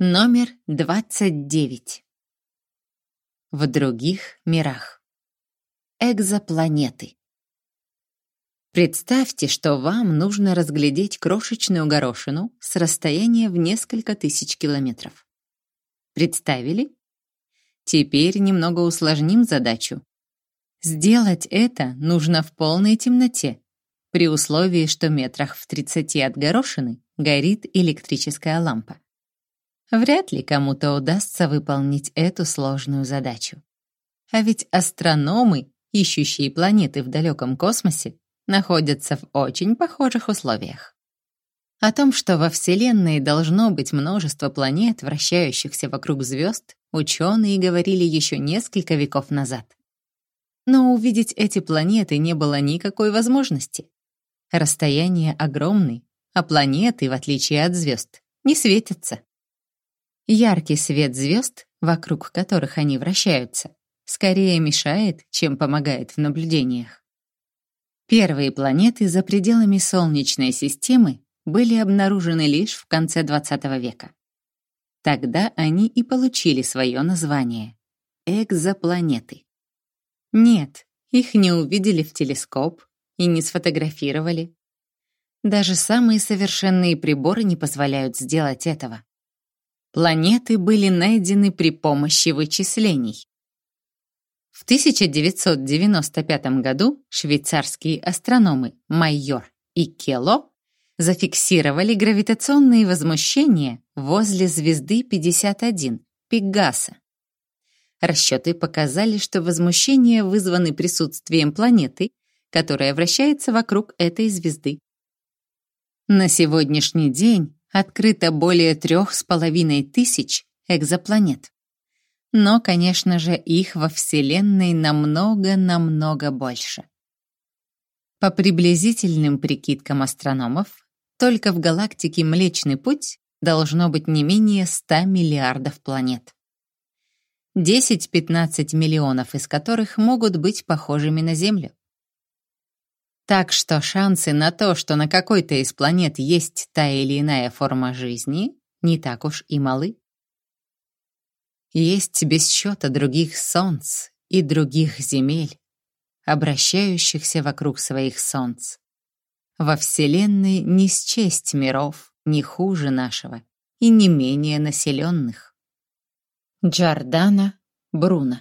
Номер 29. В других мирах. Экзопланеты. Представьте, что вам нужно разглядеть крошечную горошину с расстояния в несколько тысяч километров. Представили? Теперь немного усложним задачу. Сделать это нужно в полной темноте, при условии, что метрах в 30 от горошины горит электрическая лампа. Вряд ли кому-то удастся выполнить эту сложную задачу. А ведь астрономы, ищущие планеты в далеком космосе, находятся в очень похожих условиях. О том, что во Вселенной должно быть множество планет, вращающихся вокруг звезд, ученые говорили еще несколько веков назад. Но увидеть эти планеты не было никакой возможности. Расстояние огромное, а планеты, в отличие от звезд, не светятся. Яркий свет звезд, вокруг которых они вращаются, скорее мешает, чем помогает в наблюдениях. Первые планеты за пределами Солнечной системы были обнаружены лишь в конце XX века. Тогда они и получили свое название — экзопланеты. Нет, их не увидели в телескоп и не сфотографировали. Даже самые совершенные приборы не позволяют сделать этого. Планеты были найдены при помощи вычислений. В 1995 году швейцарские астрономы Майор и Кело зафиксировали гравитационные возмущения возле звезды 51 Пегаса. Расчеты показали, что возмущения вызваны присутствием планеты, которая вращается вокруг этой звезды. На сегодняшний день открыто более трех с половиной тысяч экзопланет. Но, конечно же, их во Вселенной намного-намного больше. По приблизительным прикидкам астрономов, только в галактике Млечный Путь должно быть не менее 100 миллиардов планет. 10-15 миллионов из которых могут быть похожими на Землю. Так что шансы на то, что на какой-то из планет есть та или иная форма жизни, не так уж и малы. Есть без счета других солнц и других земель, обращающихся вокруг своих солнц. Во Вселенной не счесть миров, не хуже нашего и не менее населенных. Джордана Бруно